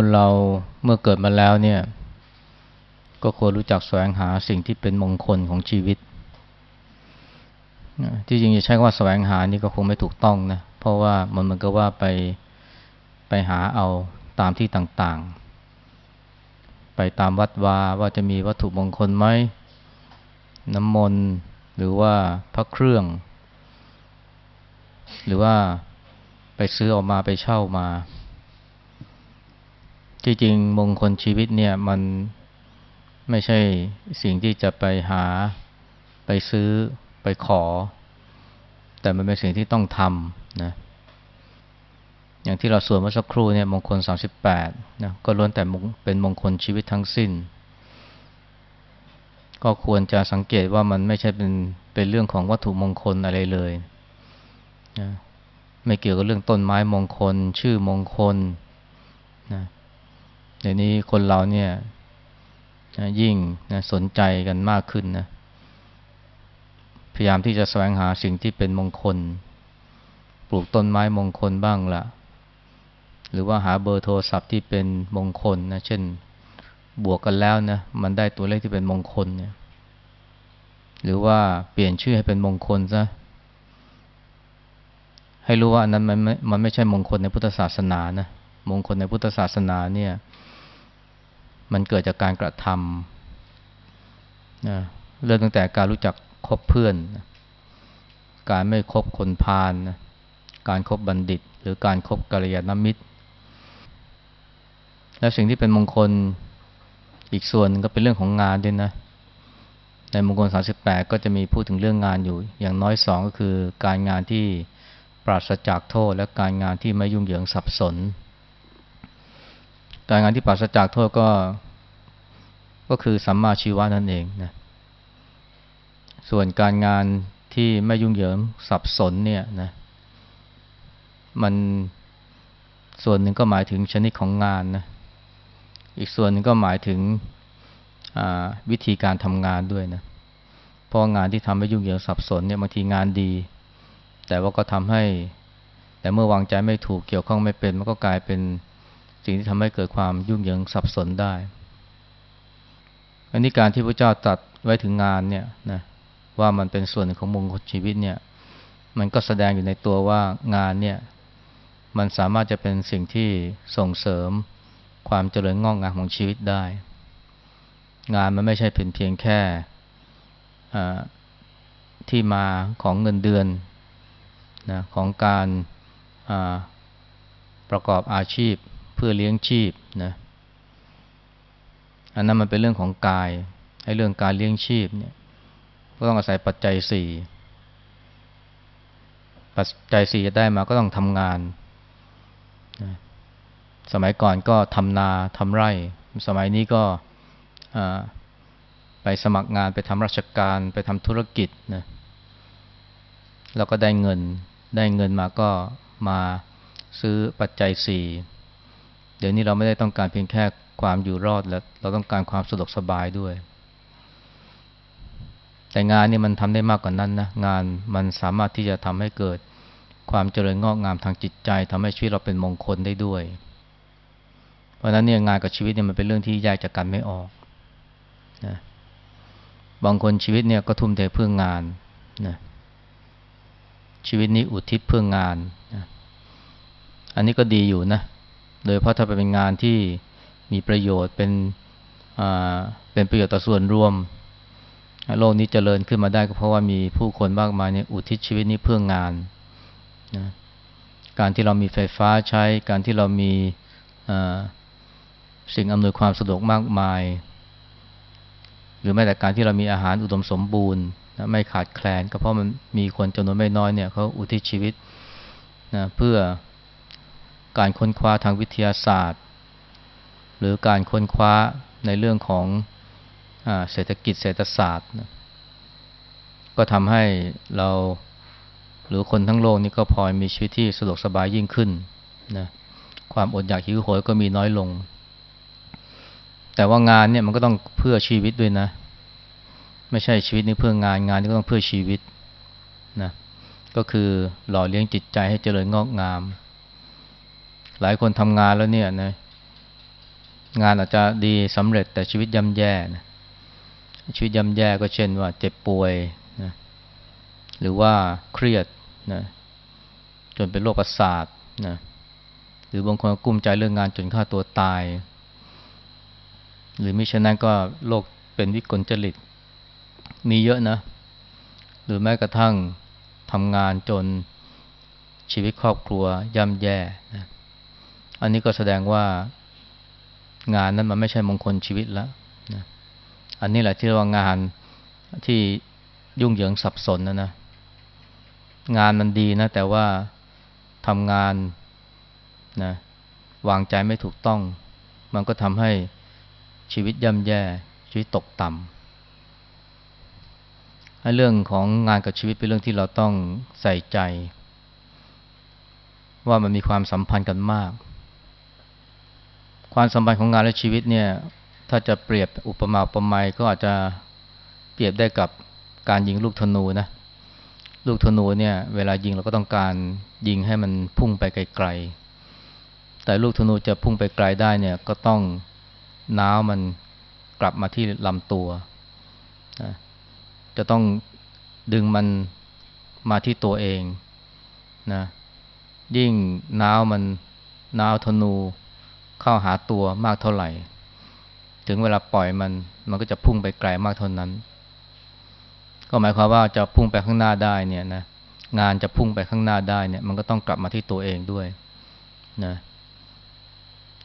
คนเราเมื่อเกิดมาแล้วเนี่ย ก็ควรรู้จักแสวงหาสิ่งที่เป็นมงคลของชีวิต ที่จริงจะใช้คำว่าแสวงหานี่ก็คงไม่ถูกต้องนะ เพราะว่ามันมันก็ว่าไปไปหาเอาตามที่ต่างๆ ไปตามวัดวาว่าจะมีวัตถุมงคลไหม น้ำมนต์หรือว่าพระเครื่อง หรือว่าไปซื้อออกมาไปเช่ามา จริงมงคลชีวิตเนี่ยมันไม่ใช่สิ่งที่จะไปหาไปซื้อไปขอ แต่มันเป็นสิ่งที่ต้องทำนะอย่างที่เราสวดเมื่อสักครู่เนี่ยมงคล 38นะก็ล้วนแต่เป็นมงคลชีวิตทั้งสิ้น ก็ควรจะสังเกตว่ามันไม่ใช่เป็นเป็นเรื่องของวัตถุมงคลอะไรเลยนะไม่เกี่ยวกับเรื่องต้นไม้มงคล ชื่อมงคลนะ เดี๋ยวนี้คนเราเนี่ยยิ่งนะสนใจกันมากขึ้นนะ พยายามที่จะแสวงหาสิ่งที่เป็นมงคล ปลูกต้นไม้มงคลบ้างละหรือว่าหาเบอร์โทรศัพท์ที่เป็นมงคลนะ เช่น บวกกันแล้วนะ มันได้ตัวเลขที่เป็นมงคลเนี่ย หรือว่าเปลี่ยนชื่อให้เป็นมงคลซะ ให้รู้ว่าอันนั้นมันไม่มันไม่ใช่มงคลในพุทธศาสนานะ มงคลในพุทธศาสนาเนี่ย มันเกิดจากการกระทำนะเริ่มตั้งแต่การรู้จักคบเพื่อน การไม่คบคนพาลนะการครบบัณฑิต หรือการครบกัลยาณมิตร และสิ่งที่เป็นมงคลอีกส่วนก็เป็นเรื่องของงานด้วยนะ ในมงคล 38 ก็จะมีพูดถึงเรื่องงานอยู่ อย่างน้อยสองก็คือการงานที่ปราศจากโทษและการงานที่ไม่ยุ่งเหยิงสับสน การงานที่ปราศจากโทษก็ ก็คือสัมมาชีวะนั่นเองนะ ส่วนการงานที่ไม่ยุ่งเหยิงสับสนเนี่ยนะ มันส่วนหนึ่งก็หมายถึงชนิดของงานนะ อีกส่วนหนึ่งก็หมายถึงวิธีการทำงานด้วยนะเพราะงานที่ทำให้ยุ่งเหยิงสับสนเนี่ยบางทีงานดี แต่ว่าก็ทำให้ แต่เมื่อวางใจไม่ถูกเกี่ยวข้องไม่เป็น มันก็กลายเป็น สิ่งที่ทำให้เกิดความยุ่งเหยิงสับสนได้ อันนี้การที่พระเจ้าตัดไว้ถึงงานเนี่ยนะว่ามันเป็นส่วนของมงคลชีวิตเนี่ย มันก็แสดงอยู่ในตัวว่างานเนี่ย มันสามารถจะเป็นสิ่งที่ส่งเสริมความเจริญงอกงามของชีวิตได้ งานมันไม่ใช่เป็นเพียงแค่ที่มาของเงินเดือนนะของการประกอบอาชีพ เพื่อเลี้ยงชีพนะอันนั้นมันเป็นเรื่องของกายให้เรื่องการเลี้ยงชีพเนี่ยก็ต้องอาศัยปัจจัยสี่ปัจจัยสี่จะได้มาก็ต้องทำงานนะสมัยก่อนก็ทำนาทำไร่ สมัยนี้ก็ไปสมัครงานไปทำราชการไปทำธุรกิจนะแล้วก็ได้เงินได้เงินมาก็มาซื้อปัจจัยสี่ เดี๋ยวนี้เราไม่ได้ต้องการเพียงแค่ความอยู่รอดแล้ว เราต้องการความสะดวกสบายด้วย แต่งานนี่มันทำได้มากกว่านั้นนะงานมันสามารถที่จะทำให้เกิดความเจริญงอกงามทางจิตใจทำให้ชีวิตเราเป็นมงคลได้ด้วย เพราะนั้นเนี่ยงานกับชีวิตเนี่ยมันเป็นเรื่องที่แยกจากกันไม่ออกนะบางคนชีวิตเนี่ยก็ทุ่มเทเพื่องานนะชีวิตนี้อุทิศเพื่องานนะอันนี้ก็ดีอยู่นะ โดยเพราะถ้าเป็นงานที่มีประโยชน์เป็นเป็นประโยชน์ต่อส่วนรวม โลกนี้จเจริญขึ้นมาได้ก็เพราะว่ามีผู้คนมากมายเนี่ยอุทิศชีวิตนี้เพื่องานนะการที่เรามีไฟฟ้าใช้ การที่เรามีสิ่งอำนวยความสะดวกมากมาย หรือแม้แต่การที่เรามีอาหารอุดมสมบูรณ์นะไม่ขาดแคลน ก็เพราะมันมีคนจำนวนไม่น้อยเนี่ยเขาอุทิศชีวิตนะเพื่อ การค้นคว้าทางวิทยาศาสตร์ หรือการค้นคว้าในเรื่องของอเศรษฐกิจเศรษฐศาสตร์นะก็ทำให้เราหรือคนทั้งโลกนี้ก็พลอยมีชีวิตที่สะดวกสบายยิ่งขึ้นนะความอดอยากหิวโหยก็มีน้อยลง แต่ว่างานเนี่ยมันก็ต้องเพื่อชีวิตด้วยนะ ไม่ใช่ชีวิตนี่เพื่องานงานนี่ก็ต้องเพื่อชีวิตนะก็คือหล่อเลี้ยงจิตใจให้เจริญงอกงาม หลายคนทำงานแล้วเนี่ยนะงานอาจจะดีสำเร็จแต่ชีวิตย่ำแย่นะชีวิตย่ำแย่ก็เช่นว่าเจ็บป่วยนะหรือว่าเครียดนะจนเป็นโรคประสาทนะหรือบางคนกุ้มใจเรื่องงานจนฆ่าตัวตาย หรือมิฉะนั้นก็โรคเป็นวิกลจริต มีเยอะนะ หรือแม้กระทั่งทำงานจนชีวิตครอบครัวย่ำแย่นะ อันนี้ก็แสดงว่างานนั้นมันไม่ใช่มงคลชีวิตแล้วนะอันนี้แหละที่เรียกว่างานที่ยุ่งเหยิงสับสนนะนะ งานมันดีนะ แต่ว่าทำงานนะวางใจไม่ถูกต้อง มันก็ทำให้ชีวิตย่ำแย่ ชีวิตตกต่ำเรื่องของงานกับชีวิตเป็นเรื่องที่เราต้องใส่ใจ ว่ามันมีความสัมพันธ์กันมาก ความสัมพันธ์ของงานและชีวิตเนี่ยถ้าจะเปรียบอุปมาอุปไมยก็อาจจะเปรียบได้กับการยิงลูกธนูนะลูกธนูเนี่ยเวลายิงเราก็ต้องการยิงให้มันพุ่งไปไกลๆ แต่ลูกธนูจะพุ่งไปไกลได้เนี่ยก็ต้องน้าวมันกลับมาที่ลำตัว จะต้องดึงมันมาที่ตัวเองนะยิ่งน้าวมันน้าวธนู เข้าหาตัวมากเท่าไหร่ ถึงเวลาปล่อยมัน มันก็จะพุ่งไปไกลมากเท่านั้น ก็หมายความว่าจะพุ่งไปข้างหน้าได้เนี่ยนะงานจะพุ่งไปข้างหน้าได้เนี่ย มันก็ต้องกลับมาที่ตัวเองด้วยนะ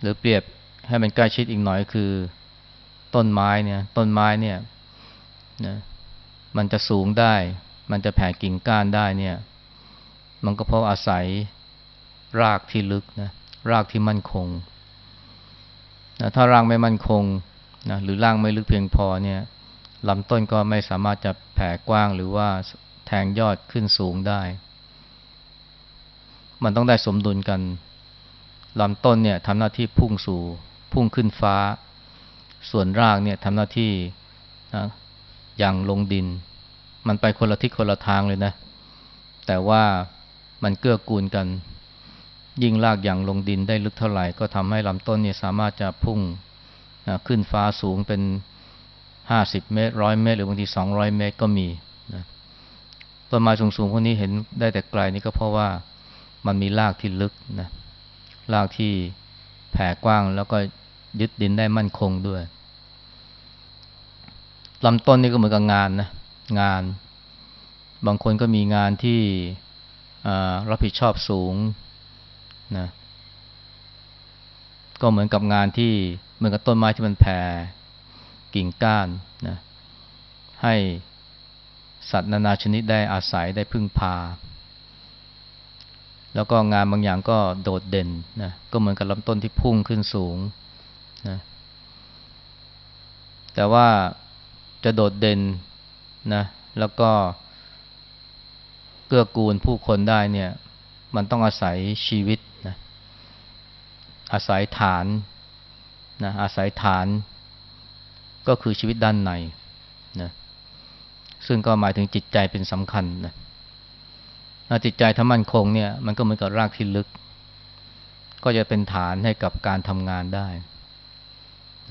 หรือเปรียบให้มันใกล้ชิดอีกหน่อยคือ ต้นไม้เนี่ย ต้นไม้เนี่ยนะมันจะสูงได้ มันจะแผ่กิ่งก้านได้เนี่ย มันก็เพราะอาศัยรากที่ลึกนะรากที่มั่นคง นะถ้ารากไม่มั่นคงนะหรือร่ากไม่ลึกเพียงพอเนี่ยลำต้นก็ไม่สามารถจะแผ่กว้างหรือว่าแทงยอดขึ้นสูงได้ มันต้องได้สมดุลกันลำต้นเนี่ยทำหน้าที่พุ่งสู่พุ่งขึ้นฟ้า ส่วนรากเนี่ยทำหน้าที่นะอย่างลงดิน มันไปคนละทิศคนละทางเลยนะ แต่ว่ามันเกื้อกูลกัน ยิ่งรากอย่างลงดินได้ลึกเท่าไหร่ ก็ทำให้ลำต้นเนี่ยสามารถจะพุ่งขึ้นฟ้าสูงเป็นห้าสิบเมตรร้อยเมตร หรือบางทีสองร้อยเมตรก็มีนะต้นไม้สูงๆพวกนี้เห็นได้แต่ไกลนี่ก็เพราะว่ามันมีรากที่ลึกนะรากที่แผ่กว้างแล้วก็ยึดดินได้มั่นคงด้วยลำต้นนี่ก็เหมือนกับงานนะงาน บางคนก็มีงานที่รับผิดชอบสูง นะก็เหมือนกับงานที่เหมือนกับต้นไม้ที่มันแผ่กิ่งก้านนะให้สัตว์นานาชนิดได้อาศัยได้พึ่งพา แล้วก็งานบางอย่างก็โดดเด่นนะก็เหมือนกับลำต้นที่พุ่งขึ้นสูงนะแต่ว่าจะโดดเด่นนะแล้วก็เกื้อกูลผู้คนได้เนี่ย มันต้องอาศัยชีวิต อาศัยฐานนะอาศัยฐานก็คือชีวิตด้านในนะซึ่งก็หมายถึงจิตใจเป็นสำคัญนะจิตใจถ้ามั่นคงเนี่ยมันก็เหมือนกับรากที่ลึก ก็จะเป็นฐานให้กับการทำงานได้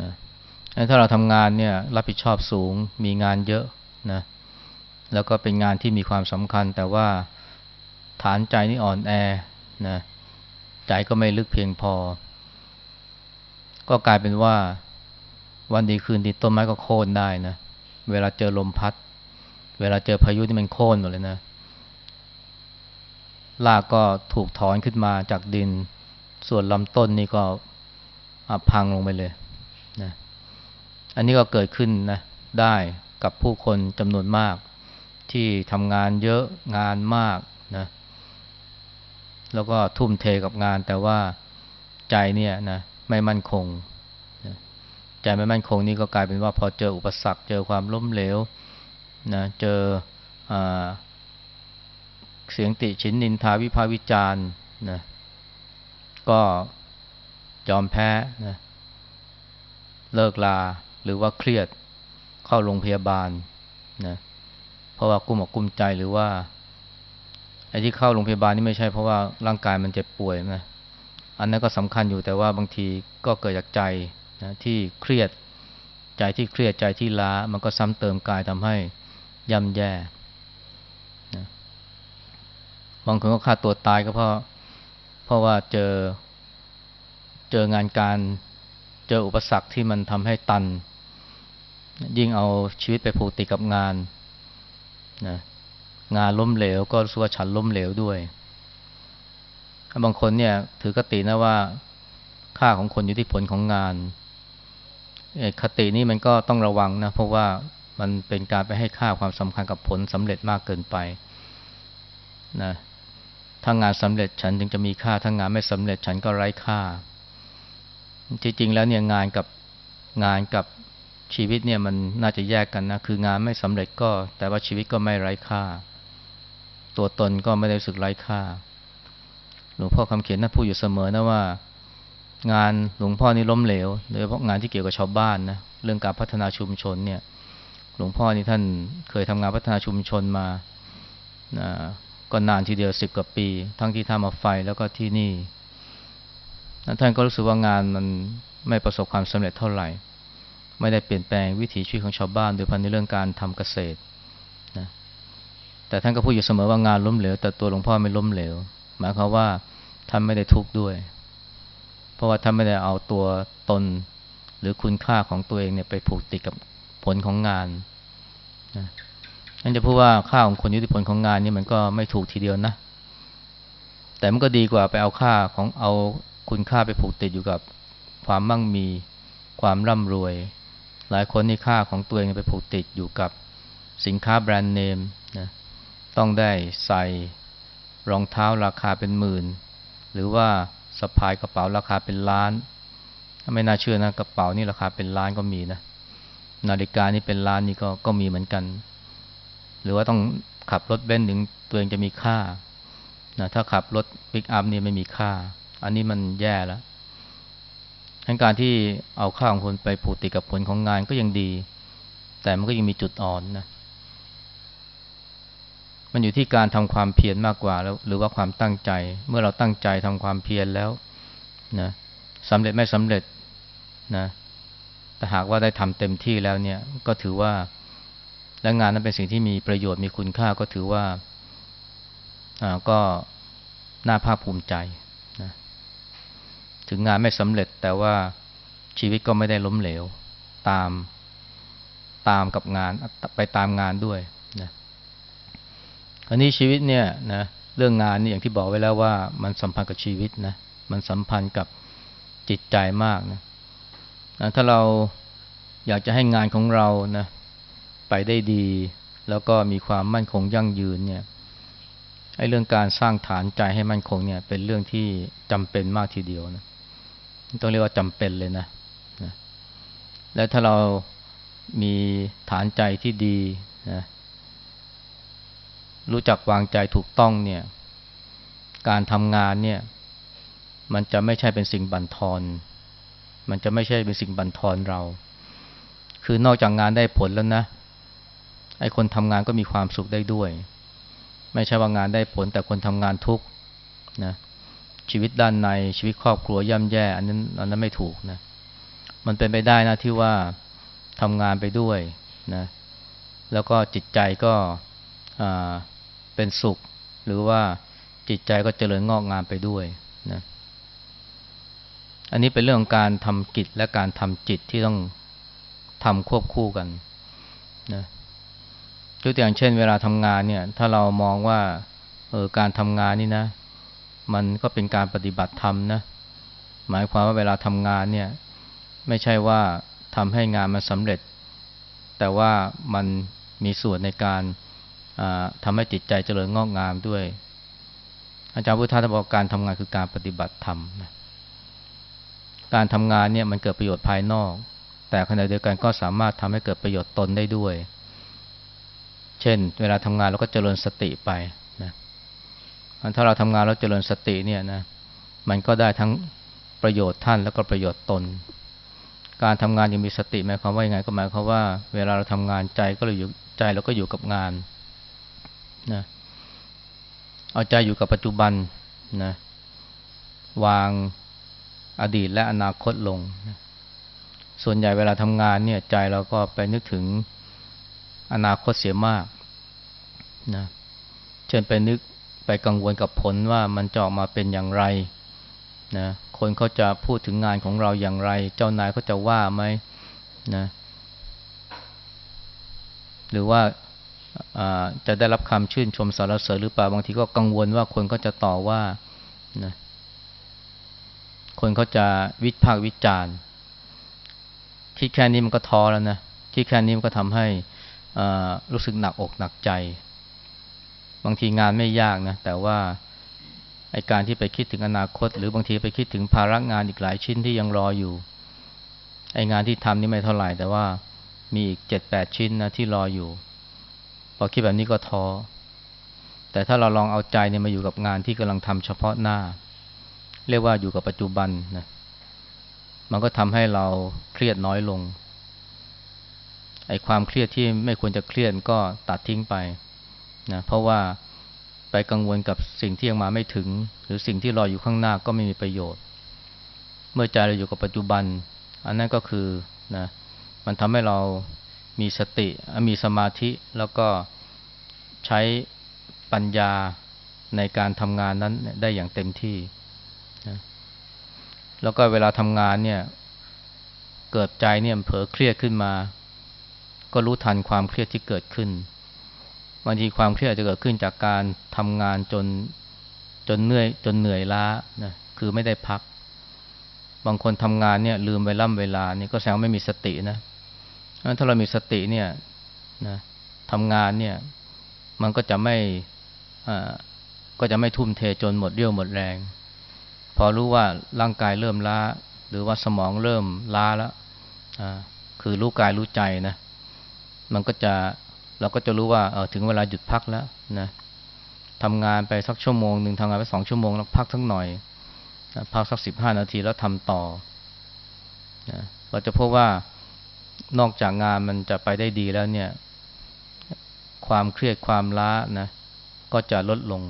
นะถ้าเราทำงานเนี่ยรับผิดชอบสูงมีงานเยอะนะแล้วก็เป็นงานที่มีความสำคัญ แต่ว่าฐานใจนี่อ่อนแอนะใจก็ไม่ลึกเพียงพอ ก็กลายเป็นว่าวันดีคืนดีต้นไม้ก็โค่นได้นะ เวลาเจอลมพัด เวลาเจอพายุที่มันโค่นหมดเลยนะรากก็ถูกถอนขึ้นมาจากดิน ส่วนลำต้นนี่ก็พังลงไปเลยนะอันนี้ก็เกิดขึ้นนะได้กับผู้คนจำนวนมาก ที่ทำงานเยอะงานมากนะแล้วก็ทุ่มเทกับงานแต่ว่าใจเนี่ยนะ ไม่มั่นคงใจไม่มั่นคงนี่ก็กลายเป็นว่าพอเจออุปสรรค เจอความล้มเหลวนะเจออเสียงติชินนินทาวิภาวิจารณ์นะก็ยอมแพ้นะเลิกลาหรือว่าเครียดเข้าโรงพยาบาลนะเพราะว่ากุ้มอกกุ้มใจหรือว่าไอ้ที่เข้าโรงพยาบาลนี่ไม่ใช่เพราะว่าร่างกายมันเจ็บป่วยนะ อันนั้นก็สำคัญอยู่แต่ว่าบางทีก็เกิดจากใจนะที่เครียดใจที่เครียดใจที่ล้า มันก็ซ้ำเติมกายทำให้ย่ำแย่นะบางคนก็ฆ่าตัวตายก็เพราะเพราะว่าเจอเจองานการเจออุปสรรคที่มันทำให้ตัน ยิ่งเอาชีวิตไปผูกติดกับงานนะงานล้มเหลวก็รู้สึกว่าฉันล้มเหลวด้วย บางคนเนี่ยถือกตินะว่าค่าของคนอยู่ที่ผลของงานคตินี้มันก็ต้องระวังนะเพราะว่ามันเป็นการไปให้ค่าความสำคัญกับผลสำเร็จมากเกินไปนะถ้างานสำเร็จฉันจึงจะมีค่าถ้างานไม่สำเร็จฉันก็ไร้ค่า จริงๆแล้วเนี่ยงานกับงานกับชีวิตเนี่ยมันน่าจะแยกกันนะคืองานไม่สำเร็จก็ แต่ว่าชีวิตก็ไม่ไร้ค่า ตัวตนก็ไม่ได้รู้สึกไร้ค่า หลวงพ่อคำเขียนน่าพูดอยู่เสมอนะว่า งานหลวงพ่อนี่ล้มเหลวโดยเฉพาะงานที่เกี่ยวกับชาวบ้านนะเรื่องการพัฒนาชุมชนเนี่ย หลวงพ่อนี่ท่านเคยทำงานพัฒนาชุมชนมานะก็นานทีเดียวสิบกว่าปี ทั้งที่ท่ามาไฟแล้วก็ที่นี่ท่านก็รู้สึกว่างานมันไม่ประสบความสำเร็จเท่าไหร่ ไม่ได้เปลี่ยนแปลงวิถีชีวิตของชาวบ้าน โดยเฉพาะในเรื่องการทำเกษตรนะแต่ท่านก็พูดอยู่เสมอว่างานล้มเหลวแต่ตัวหลวงพ่อไม่ล้มเหลว หมายความว่าท่านไม่ได้ทุกข์ด้วย เพราะว่าท่านไม่ได้เอาตัวตนหรือคุณค่าของตัวเองเนี่ยไปผูกติดกับผลของงานนะนั่นจะพูดว่าค่าของคนยุติผลของงานนี่มันก็ไม่ถูกทีเดียวนะ แต่มันก็ดีกว่าไปเอาค่าของเอาคุณค่าไปผูกติดอยู่กับความมั่งมีความร่ำรวย หลายคนนี่ค่าของตัวเองไปผูกติดอยู่กับสินค้าแบรนด์เนมนะต้องได้ใส่ รองเท้าราคาเป็นหมื่น หรือว่าสะพายกระเป๋าราคาเป็นล้าน ไม่น่าเชื่อนะกระเป๋านี่ราคาเป็นล้านก็มีนะ นาฬิกานี่เป็นล้านนี่ก็ก็มีเหมือนกัน หรือว่าต้องขับรถเบนซ์ถึงตัวเองจะมีค่านะถ้าขับรถปิกอัพนี่ไม่มีค่า อันนี้มันแย่แล้วทั้งการที่เอาค่าของคนไปผูกติดกับผลของงานก็ยังดี แต่มันก็ยังมีจุดอ่อนนะ มันอยู่ที่การทำความเพียรมากกว่าแล้ว หรือว่าความตั้งใจ เมื่อเราตั้งใจทำความเพียรแล้วนะสำเร็จไม่สำเร็จนะแต่หากว่าได้ทำเต็มที่แล้วเนี่ยก็ถือว่าและงานนั้นเป็นสิ่งที่มีประโยชน์มีคุณค่าก็ถือว่าอ่าก็น่าภาคภูมิใจนะถึงงานไม่สำเร็จแต่ว่าชีวิตก็ไม่ได้ล้มเหลวตามตามกับงานไปตามงานด้วย อันนี้ชีวิตเนี่ยนะเรื่องงานนี่อย่างที่บอกไว้แล้วว่า มันสัมพันธ์กับชีวิตนะมันสัมพันธ์กับจิตใจมากนะถ้าเราอยากจะให้งานของเรานะไปได้ดี แล้วก็มีความมั่นคงยั่งยืนเนี่ยไอ้เรื่องการสร้างฐานใจให้มั่นคงเนี่ย เป็นเรื่องที่จำเป็นมากทีเดียวนะต้องเรียกว่าจำเป็นเลยนะนะและถ้าเรามีฐานใจที่ดีนะ รู้จักวางใจถูกต้องเนี่ย การทำงานเนี่ย มันจะไม่ใช่เป็นสิ่งบั่นทอน มันจะไม่ใช่เป็นสิ่งบั่นทอนเรา คือนอกจากงานได้ผลแล้วนะไอ้คนทำงานก็มีความสุขได้ด้วย ไม่ใช่ว่างานได้ผลแต่คนทำงานทุกนะชีวิตด้านในชีวิตครอบครัวย่ำแย่ อันนั้นอันนั้นไม่ถูกนะมันเป็นไปได้นะที่ว่าทำงานไปด้วยนะแล้วก็จิตใจก็อ่า เป็นสุข หรือว่าจิตใจก็เจริญงอกงามไปด้วยนะอันนี้เป็นเรื่องของการทำกิจและการทำจิตที่ต้องทำควบคู่กันนะยกตัวอย่างเช่น เวลาทำงานเนี่ย ถ้าเรามองว่าเออการทำงานนี่นะ มันก็เป็นการปฏิบัติธรรมนะ หมายความว่าเวลาทำงานเนี่ย ไม่ใช่ว่าทำให้งานมันสำเร็จ แต่ว่ามันมีส่วนในการ ทำให้จิตใจเจริญงอกงามด้วย อาจารย์พุทธาบอกการทำงานคือการปฏิบัติธรรมนะการทำงานเนี่ยมันเกิดประโยชน์ภายนอก แต่ขณะเดียวกันก็สามารถทำให้เกิดประโยชน์ตนได้ด้วย เช่น เวลาทำงานเราก็เจริญสติไปนะถ้าเราทำงานแล้วเจริญสติเนี่ยนะมันก็ได้ทั้งประโยชน์ท่านแล้วก็ประโยชน์ตน การทำงานยังมีสติหมายความว่ายังไงก็หมายความว่า เวลาเราทำงานใจก็เลยอยู่ใจเราก็อยู่กับงาน นะเอาใจอยู่กับปัจจุบันนะวางอดีตและอนาคตลงนะส่วนใหญ่เวลาทำงานเนี่ยใจเราก็ไปนึกถึงอนาคตเสียมากนะเช่นไปนึกไปกังวลกับผลว่ามันจะออกมาเป็นอย่างไรนะคนเขาจะพูดถึงงานของเราอย่างไร เจ้านายเขาจะว่าไหมนะหรือว่า จะได้รับคำชื่นชมสรรเสริญหรือเปล่าบางทีก็กังวลว่าคนก็จะต่อว่านะคนเขาจะวิพากษ์วิจารณ์คิดแค่นี้มันก็ท้อแล้วนะคิดแค่นี้มันก็ทำให้รู้สึกหนักอกหนักใจ บางทีงานไม่ยากนะแต่ว่าไอการที่ไปคิดถึงอนาคต หรือบางทีไปคิดถึงภาระงานอีกหลายชิ้นที่ยังรออยู่ไองานที่ทำนี่ไม่เท่าไหร่ แต่ว่ามีอีกเจ็ดแปดชิ้นนะที่รออยู่ อคิดแบบนี้ก็ท้อแต่ถ้าเราลองเอาใจเนี่ยมาอยู่กับงานที่กำลังทำเฉพาะหน้า เรียกว่าอยู่กับปัจจุบันนะมันก็ทำให้เราเครียดน้อยลงไอ้ความเครียดที่ไม่ควรจะเครียดก็ตัดทิ้งไปนะเพราะว่าไปกังวลกับสิ่งที่ยังมาไม่ถึง หรือสิ่งที่รออยู่ข้างหน้าก็ไม่มีประโยชน์ เมื่อใจเราอยู่กับปัจจุบัน อันนั้นก็คือนะมันทำให้เรา มีสติ มีสมาธิแล้วก็ใช้ปัญญาในการทำงานนั้นได้อย่างเต็มที่นะแล้วก็เวลาทำงานเนี่ย เกิดใจเนี่ยเผลอเครียดขึ้นมา ก็รู้ทันความเครียดที่เกิดขึ้นบางทีความเครียดจจะเกิดขึ้นจากการทำงานจนจนเหนื่อยจนเหนื่อยล้านะคือไม่ได้พัก บางคนทำงานเนี่ยลืมเวล่ำเวลานี่ก็แสดงไม่มีสตินะ ถ้าเรามีสติเนี่ยนะทำงานเนี่ย มันก็จะไม่ก็จะไม่ทุ่มเทจนหมดเรี่ยวหมดแรง พอรู้ว่าร่างกายเริ่มล้า หรือว่าสมองเริ่มล้าแล้วคือรู้กายรู้ใจนะมันก็จะเราก็จะรู้ว่าเออถึงเวลาหยุดพักแล้วนะทำงานไปสักชั่วโมงหนึ่งทำงานไปสองชั่วโมงแล้วพักสักหน่อยพักสักสิบห้านาทีแล้วทำต่อนะเราจะพบว่า นอกจากงานมันจะไปได้ดีแล้วเนี่ย ความเครียดความล้านะ ก็จะลดลง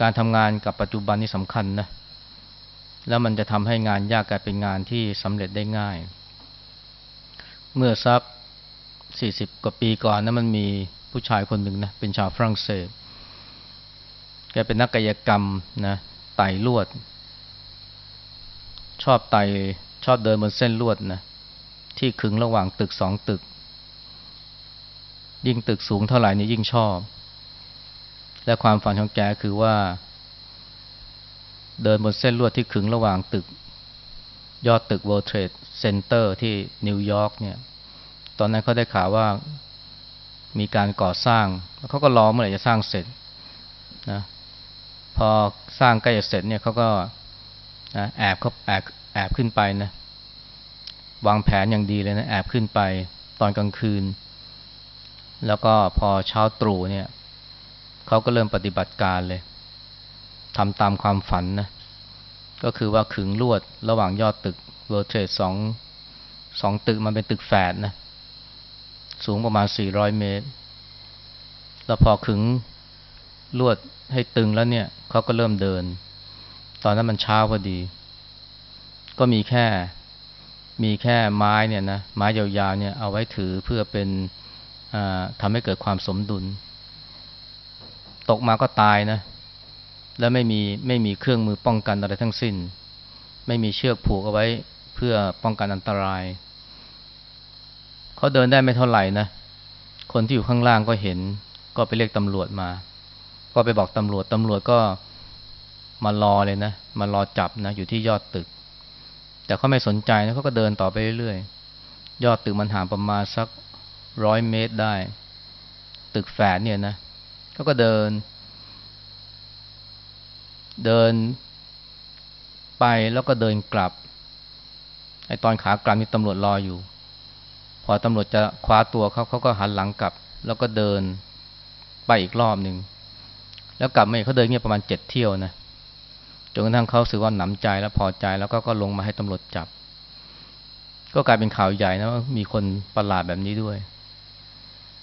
การทำงานกับปัจจุบันนี่สำคัญนะ แล้วมันจะทำให้งานยากกลายเป็นงานที่สำเร็จได้ง่าย เมื่อซับสี่สิบกว่าปีก่อนนะมันมีผู้ชายคนหนึ่งนะเป็นชาวฝรั่งเศส แกเป็นนักกายกรรมนะไต่ลวด ชอบไต่ชอบเดินบนเส้นลวดนะ ที่ขึงระหว่างตึกสองตึก ยิ่งตึกสูงเท่าไหร่นี่ยิ่งชอบ และความฝันของแกคือว่า เดินบนเส้นลวดที่ขึงระหว่างตึก ยอดตึก World Trade Center ที่นิวยอร์กเนี่ย ตอนนั้นเขาได้ข่าวว่ามีการก่อสร้าง แล้วเขาก็รอเมื่อไหร่จะสร้างเสร็จนะพอสร้างใกล้จะเสร็จเนี่ยเขาก็แอบเขาแอบแอบขึ้นไปนะ วางแผนอย่างดีเลยนะ แอบขึ้นไปตอนกลางคืน แล้วก็พอเช้าตรู่เนี่ยเขาก็เริ่มปฏิบัติการเลยทำตามความฝันนะ ก็คือว่าขึงลวดระหว่างยอดตึกเวิร์เทรดสองสองตึกมันเป็นตึกแฝดนะ สูงประมาณ 400 เมตร แล้วพอขึงลวดให้ตึงแล้วเนี่ยเขาก็เริ่มเดิน ตอนนั้นมันเช้าพอดี ก็มีแค่ มีแค่ไม้เนี่ยนะไม้ยาวๆเนี่ยเอาไว้ถือเพื่อเป็นทำให้เกิดความสมดุล ตกมาก็ตายนะ แล้วไม่มีไม่มีเครื่องมือป้องกันอะไรทั้งสิ้น ไม่มีเชือกผูกเอาไว้เพื่อป้องกันอันตรายเขาเดินได้ไม่เท่าไหร่นะ คนที่อยู่ข้างล่างก็เห็น ก็ไปเรียกตำรวจมา ก็ไปบอกตำรวจตำรวจก็มารอเลยนะมารอจับนะ อยู่ที่ยอดตึก แต่เขาไม่สนใจนะเขาก็เดินต่อไปเรื่อยๆ ยอดตึกมันห่างประมาณสักร้อยเมตรได้ ตึกแฝดเนี่ยนะเขาก็เดิน เดินไปแล้วก็เดินกลับ ไอตอนขากลับมีตำรวจรออยู่ พอตำรวจจะคว้าตัวเขาเขาก็หันหลังกลับ แล้วก็เดินไปอีกรอบหนึ่ง แล้วกลับมาเขาเดินเงี้ยประมาณเจ็ดเที่ยวนะ นกระทั่งเขาสึกว่าหนำใจแล้วพอใจแล้วก็ก็ลงมาให้ตำรวจจับ ก็กลายเป็นข่าวใหญ่นะว่ามีคนประหลาดแบบนี้ด้วย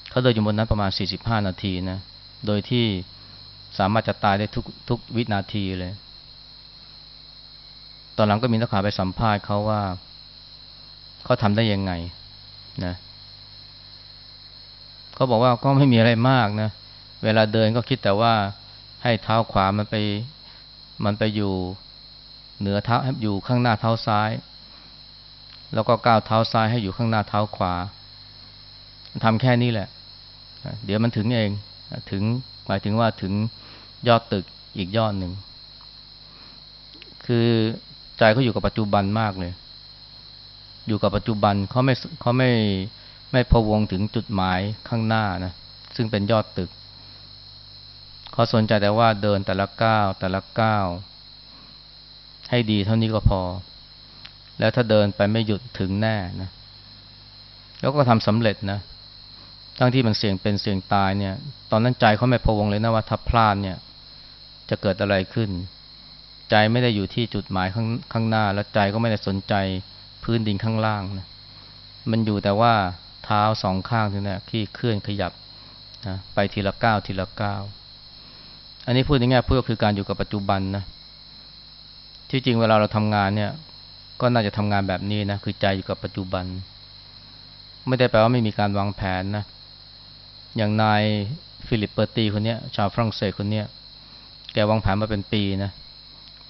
เขาเดินอยู่บนนั้นประมาณสี่สิบห้านาทีนะโดยที่สามารถจะตายได้ทุกทุกวินาทีเลย ตอนหลังก็มีนักข่าวไปสัมภาษณ์เขาว่าเขาทำได้ยังไงนะเขาบอกว่าก็ไม่มีอะไรมากนะ เวลาเดินก็คิดแต่ว่าให้เท้าขวามันไป มันไปอยู่เหนือเท้าอยู่ข้างหน้าเท้าซ้าย แล้วก็ก้าวเท้าซ้ายให้อยู่ข้างหน้าเท้าขวาทำแค่นี้แหละ เดี๋ยวมันถึงเองถึงหมายถึงว่าถึงยอดตึกอีกยอดหนึ่ง คือใจเขาอยู่กับปัจจุบันมากเลย อยู่กับปัจจุบันเขาไม่เขาไม่ไม่พวงถึงจุดหมายข้างหน้านะ ซึ่งเป็นยอดตึก เขาสนใจแต่ว่าเดินแต่ละก้าวแต่ละก้าวให้ดีเท่านี้ก็พอ แล้วถ้าเดินไปไม่หยุดถึงแน่นะ แล้วก็ทำสำเร็จนะทั้งที่มันเสี่ยงเป็นเสี่ยงตายเนี่ย ตอนนั้นใจเขาไม่พวงเลยนะว่าถ้าพลาดเนี่ย จะเกิดอะไรขึ้น ใจไม่ได้อยู่ที่จุดหมายข้างข้างหน้า แล้วใจก็ไม่ได้สนใจพื้นดินข้างล่างนะมันอยู่แต่ว่าเท้าสองข้างที่นี่ที่เคลื่อนขยับนะไปทีละก้าวทีละก้าว อันนี้พูดง่ายๆพูดก็คือการอยู่กับปัจจุบันนะที่จริงเวลาเราทำงานเนี่ย ก็น่าจะทำงานแบบนี้นะคือใจอยู่กับปัจจุบัน ไม่ได้แปลว่าไม่มีการวางแผนนะอย่างนายฟิลิปเปอร์ตีคนนี้ชาวฝรั่งเศสคนนี้แกวางแผนมาเป็นปีนะ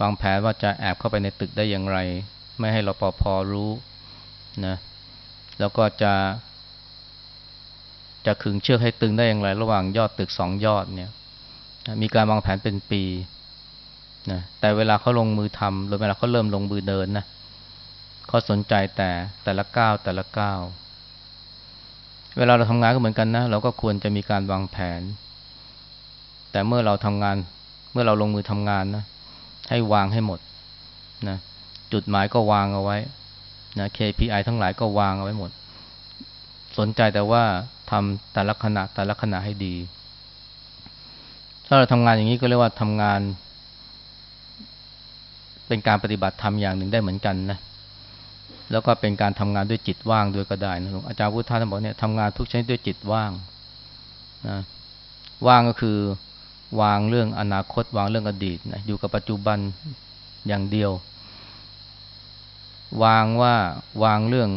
วางแผนว่าจะแอบเข้าไปในตึกได้อย่างไร ไม่ให้รปภรู้นะแล้วก็จะ จะขึงเชือกให้ตึงได้อย่างไร ระหว่างยอดตึกสองยอดเนี่ย มีการวางแผนเป็นปีนะแต่เวลาเขาลงมือทำหรือเวลาเขาเริ่มลงมือเดินนะเขาสนใจแต่แต่ละก้าวแต่ละก้าวเวลาเราทำงานก็เหมือนกันนะ เราก็ควรจะมีการวางแผน แต่เมื่อเราทำงาน เมื่อเราลงมือทำงานนะ ให้วางให้หมดนะจุดหมายก็วางเอาไว้นะ KPI ทั้งหลายก็วางเอาไว้หมด สนใจแต่ว่าทำแต่ละขณะแต่ละขณะให้ดี ถ้าเราทำงานอย่างนี้ก็เรียกว่าทำงาน เป็นการปฏิบัติธรรมอย่างหนึ่งได้เหมือนกันนะแล้วก็เป็นการทำงานด้วยจิตว่างด้วยก็ได้นะหลวงอาจารย์พุทธทานบอกเนี่ยทำงานทุกชนิดด้วยจิตว่างนะว่างก็คือวางเรื่องอนาคต วางเรื่องอดีตนะอยู่กับปัจจุบันอย่างเดียว วางว่าวางเรื่อง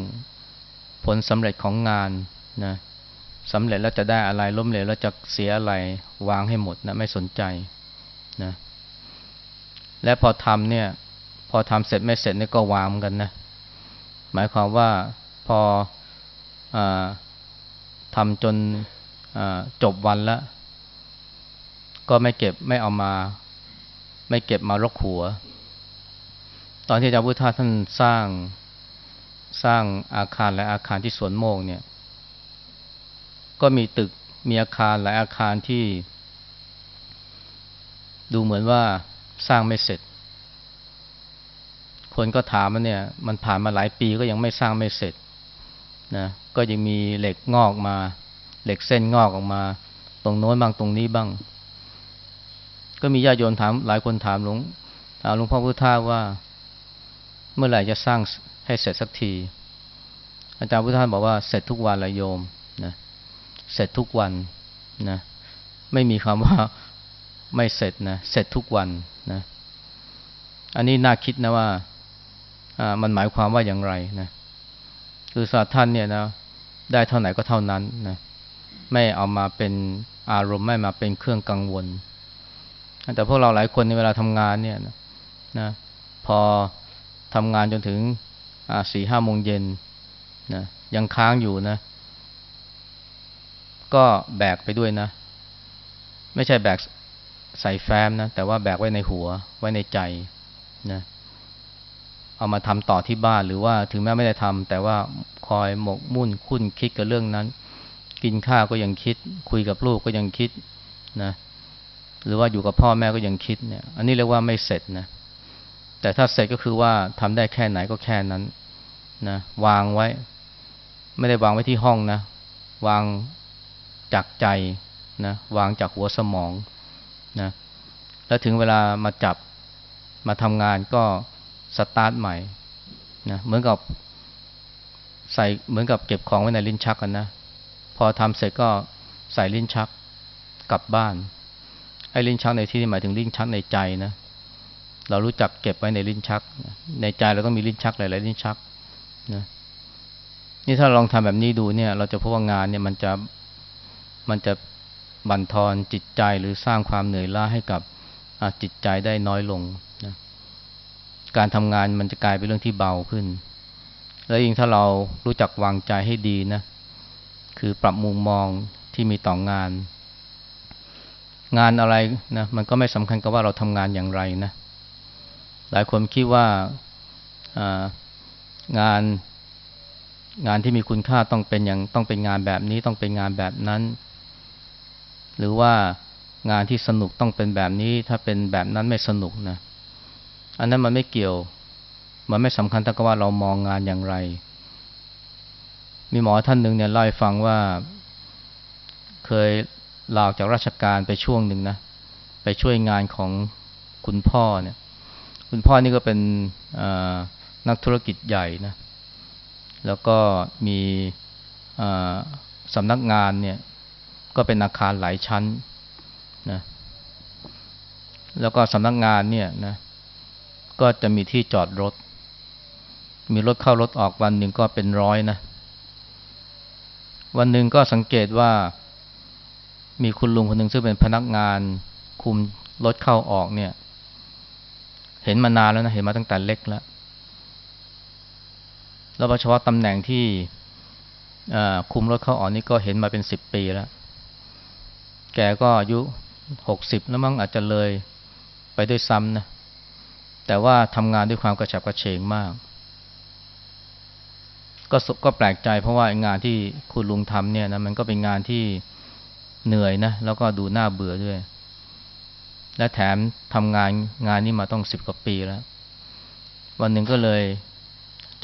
ผลสำเร็จของงานนะ สำเร็จแล้วจะได้อะไรล้มเหลวแล้วจะเสียอะไรวางให้หมดนะไม่สนใจนะและพอทำเนี่ย พอทำเสร็จไม่เสร็จนี่ก็วางกันนะ หมายความว่าพออทำจนจบวันแล้ว ก็ไม่เก็บไม่เอามา ไม่เก็บมารกหัว ตอนที่อาจารย์พุทธาท่านสร้างสร้างอาคารและอาคารที่สวนโมกเนี่ย ก็มีตึกมีอาคารหลายอาคารที่ ดูเหมือนว่าสร้างไม่เสร็จ คนก็ถามมันเนี่ย มันผ่านมาหลายปีก็ยังไม่สร้างไม่เสร็จนะก็ยังมีเหล็กงอกมา เหล็กเส้นงอกออกมา ตรงโน้นบ้างตรงนี้บ้าง ก็มีญาติโยมถามหลายคนถามหลวงถามหลวงพ่อพุทธาว่า เมื่อไหร่จะสร้างให้เสร็จสักที อาจารย์พุทธาบอกว่าเสร็จทุกวันละโยม เสร็จทุกวันนะไม่มีคำว่าไม่เสร็จนะเสร็จทุกวันนะอันนี้น่าคิดนะว่ามันหมายความว่าอย่างไรนะคือสัตว์ท่านเนี่ยนะได้เท่าไหร่ก็เท่านั้นนะไม่เอามาเป็นอารมณ์ไม่มาเป็นเครื่องกังวล แต่พวกเราหลายคนในเวลาทำงานเนี่ยนะนะพอทำงานจนถึงสี่ห้าโมงเย็นนะยังค้างอยู่นะ ก็แบกไปด้วยนะ ไม่ใช่แบกใส่แฟ้มนะ แต่ว่าแบกไว้ในหัว ไว้ในใจนะเอามาทำต่อที่บ้านหรือว่าถึงแม้ไม่ได้ทำแต่ว่าคอยหมกมุ่นคุ้นคิดกับเรื่องนั้น กินข้าวก็ยังคิด คุยกับลูกก็ยังคิดนะหรือว่าอยู่กับพ่อแม่ก็ยังคิดเนี่ย อันนี้เรียกว่าไม่เสร็จนะแต่ถ้าเสร็จก็คือว่าทำได้แค่ไหนก็แค่นั้นนะวางไว้ ไม่ได้วางไว้ที่ห้องนะ วาง จากใจนะวางจากหัวสมองนะแล้วถึงเวลามาจับมาทำงานก็สตาร์ทใหม่นะเหมือนกับใส่เหมือนกับเก็บของไว้ในลิ้นชักกันนะ พอทำเสร็จก็ใส่ลิ้นชักกลับบ้าน ไอ้ลิ้นชักในที่นี้หมายถึงลิ้นชักในใจนะ เรารู้จักเก็บไว้ในลิ้นชัก ในใจเราต้องมีลิ้นชักหลายๆลิ้นชักนะนี่ถ้าลองทำแบบนี้ดูเนี่ย เราจะพบว่างานเนี่ยมันจะ มันจะบั่นทอนจิตใจหรือสร้างความเหนื่อยล้าให้กับจิตใจได้น้อยลงนะการทำงานมันจะกลายเป็นเรื่องที่เบาขึ้น แล้วยิ่งถ้าเรารู้จักวางใจให้ดีนะคือปรับมุมมองที่มีต่องงาน งานอะไรนะมันก็ไม่สำคัญกับว่าเราทำงานอย่างไรนะหลายคนคิดว่างานงานที่มีคุณค่าต้องเป็นอย่างต้องเป็นงานแบบนี้ต้องเป็นงานแบบนั้น หรือว่างานที่สนุกต้องเป็นแบบนี้ ถ้าเป็นแบบนั้นไม่สนุกนะ อันนั้นมันไม่เกี่ยว มันไม่สำคัญถ้ากับว่าเรามองงานอย่างไร มีหมอท่านหนึ่งเนี่ยเล่าให้ฟังว่า เคยลาออกจากราชการไปช่วงหนึ่งนะ ไปช่วยงานของคุณพ่อเนี่ย คุณพ่อนี่ก็เป็นนักธุรกิจใหญ่นะ แล้วก็มีสำนักงานเนี่ย ก็เป็นอาคารหลายชั้นนะแล้วก็สำนักงานเนี่ยนะก็จะมีที่จอดรถ มีรถเข้ารถออกวันหนึ่งก็เป็นร้อยนะ วันหนึ่งก็สังเกตว่ามีคุณลุงคนหนึ่งซึ่งเป็นพนักงานคุมรถเข้าออกเนี่ย เห็นมานานแล้วนะ เห็นมาตั้งแต่เล็กแล้วแล้วเฉพาะตำแหน่งที่คุมรถเข้าออกนี่ก็เห็นมาเป็นสิบปีแล้ว แกก็อายุหกสิบแล้วมั้งอาจจะเลยไปด้วยซ้ำนะ แต่ว่าทำงานด้วยความกระฉับกระเฉงมาก ก็ก็แปลกใจเพราะว่างานที่คุณลุงทำเนี่ยนะมันก็เป็นงานที่เหนื่อยนะ แล้วก็ดูน่าเบื่อด้วย และแถมทำงานงานนี้มาต้องสิบกว่าปีแล้ว วันหนึ่งก็เลย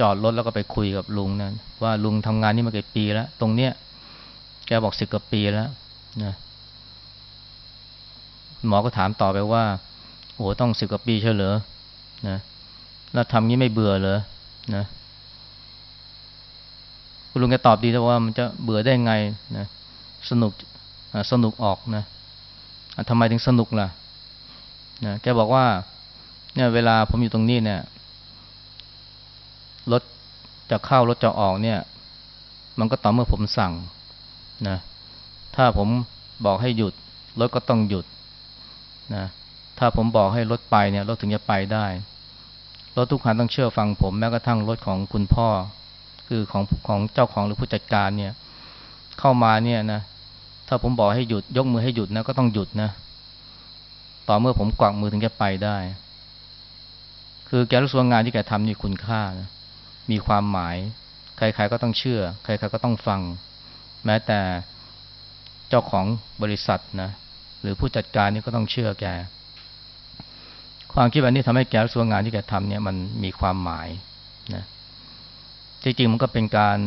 จอดรถแล้วก็ไปคุยกับลุงนะว่าลุงทำงานนี่มากี่ปีแล้ว ตรงเนี้ยแกบอกสิบกว่าปีแล้วนะ หมอก็ถามต่อไปว่า โอ้ต้องสิบกว่าปีเช่เหรอนะแล้วทำงี้ไม่เบื่อเหรอนะคุณลุงแกตอบดีแต่ว่ามันจะเบื่อได้ไงนะสนุกสนุกออกนะทำไมถึงสนุกล่ะนะแกบอกว่าเนี่ยเวลาผมอยู่ตรงนี้เนี่ยรถจะเข้ารถจะออกเนี่ย มันก็ต่อเมื่อผมสั่งนะถ้าผมบอกให้หยุดรถก็ต้องหยุด นะถ้าผมบอกให้รถไปเนี่ยรถถึงจะไปได้รถทุกคันต้องเชื่อฟังผมแม้กระทั่งรถของคุณพ่อ คือของของเจ้าของหรือผู้จัดการเนี่ย เข้ามาเนี่ยนะถ้าผมบอกให้หยุดยกมือให้หยุดนะก็ต้องหยุดนะต่อเมื่อผมกวักมือถึงจะไปได้ คือแกรู้สึกงานที่แกทำนี่คุณค่านะมีความหมาย ใครๆก็ต้องเชื่อ ใครๆก็ต้องฟัง แม้แต่เจ้าของบริษัทนะ หรือผู้จัดการนี่ก็ต้องเชื่อแก ความคิดแบบนี้ทำให้แกรู้สึกงานที่แกทำเนี่ยมันมีความหมายนะจริงๆมันก็เป็นการ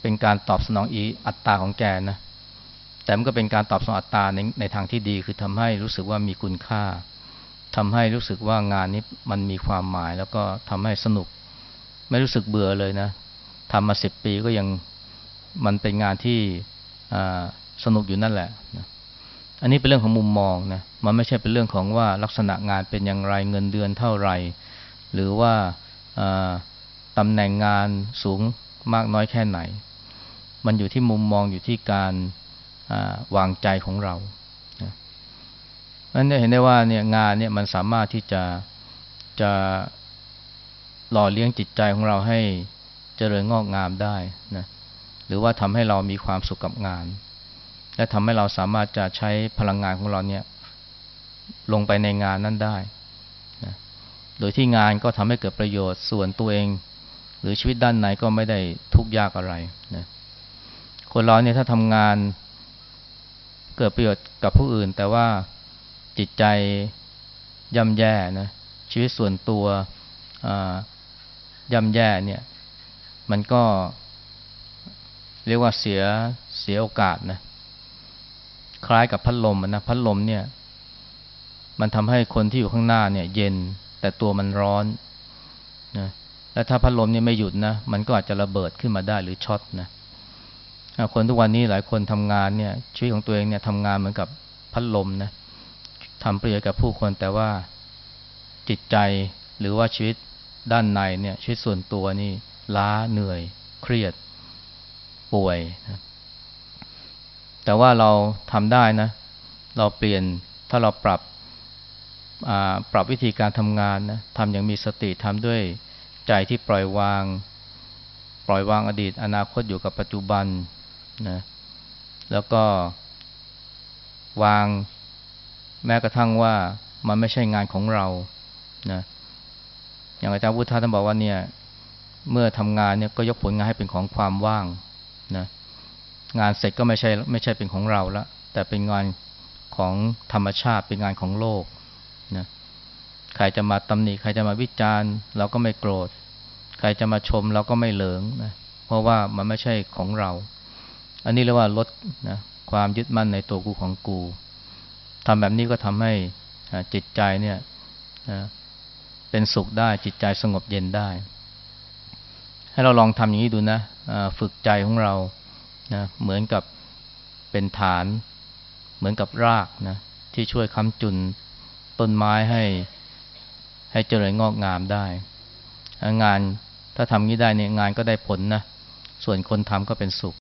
เป็นการตอบสนองอีอัตตาของแกนะแต่มันก็เป็นการตอบสนองอัตตาในในทางที่ดี คือทำให้รู้สึกว่ามีคุณค่าทำให้รู้สึกว่างานนี้มันมีความหมาย แล้วก็ทำให้สนุก ไม่รู้สึกเบื่อเลยนะทำมาสิบปีก็ยังมันเป็นงานที่สนุกอยู่นั่นแหละนะ อันนี้เป็นเรื่องของมุมมองนะมันไม่ใช่เป็นเรื่องของว่าลักษณะงานเป็นอย่างไรเงินเดือนเท่าไหร่ หรือว่าตำแหน่งงานสูงมากน้อยแค่ไหน มันอยู่ที่มุมมองอยู่ที่การวางใจของเรานั้นเห็นได้ว่าเนี่ยงานเนี่ยมันสามารถที่จะจะหล่อเลี้ยงจิตใจของเราให้เจริญงอกงามได้นะหรือว่าทำให้เรามีความสุขกับงาน และทำให้เราสามารถจะใช้พลังงานของเราเนี่ยลงไปในงานนั้นได้นะโดยที่งานก็ทำให้เกิดประโยชน์ส่วนตัวเอง หรือชีวิตด้านในก็ไม่ได้ทุกข์ยากอะไรนะคนเราเนี่ยถ้าทำงานเกิดประโยชน์กับผู้อื่น แต่ว่าจิตใจย่ำแย่นะชีวิตส่วนตัวย่ำแย่เนี่ยมันก็เรียกว่าเสียเสียโอกาสนะ คล้ายกับพัดลมนะพัดลมเนี่ย มันทำให้คนที่อยู่ข้างหน้าเนี่ย เย็นแต่ตัวมันร้อนนะและถ้าพัดลมเนี่ยไม่หยุดนะ มันก็อาจจะระเบิดขึ้นมาได้หรือช็อตนะคนทุกวันนี้หลายคนทำงานเนี่ยชีวิตของตัวเองเนี่ยทำงานเหมือนกับพัดลมนะทำประโยชน์กับผู้คนแต่ว่าจิตใจหรือว่าชีวิตด้านในเนี่ยชีวิตส่วนตัวนี่ล้าเหนื่อย เครียด ป่วยนะ แต่ว่าเราทำได้นะ เราเปลี่ยนถ้าเราปรับปรับวิธีการทำงานนะทำอย่างมีสติทำด้วยใจที่ปล่อยวาง ปล่อยวางอดีต อนาคตอยู่กับปัจจุบันนะแล้วก็วางแม้กระทั่งว่ามันไม่ใช่งานของเรานะอย่างอาจารย์พุทธาท่านบอกว่าเนี่ยเมื่อทำงานเนี่ยก็ยกผลงานให้เป็นของความว่างนะ งานเสร็จก็ไม่ใช่ไม่ใช่เป็นของเราละแต่เป็นงานของธรรมชาติเป็นงานของโลกนะใครจะมาตำหนิใครจะมาวิจารณ์เราก็ไม่โกรธ ใครจะมาชมเราก็ไม่เหลิงนะเพราะว่ามันไม่ใช่ของเรา อันนี้เรียกว่าลดนะความยึดมั่นในตัวกูของกูทำแบบนี้ก็ทำให้จิตใจเนี่ยนะเป็นสุขได้จิตใจสงบเย็นได้ ให้เราลองทำอย่างนี้ดูนะฝึกใจของเรา นะเหมือนกับเป็นฐาน เหมือนกับรากนะที่ช่วยค้ำจุนต้นไม้ให้ให้เจริญงอกงามได้ งานถ้าทำนี้ได้เนี่ยงานก็ได้ผลนะส่วนคนทำก็เป็นสุข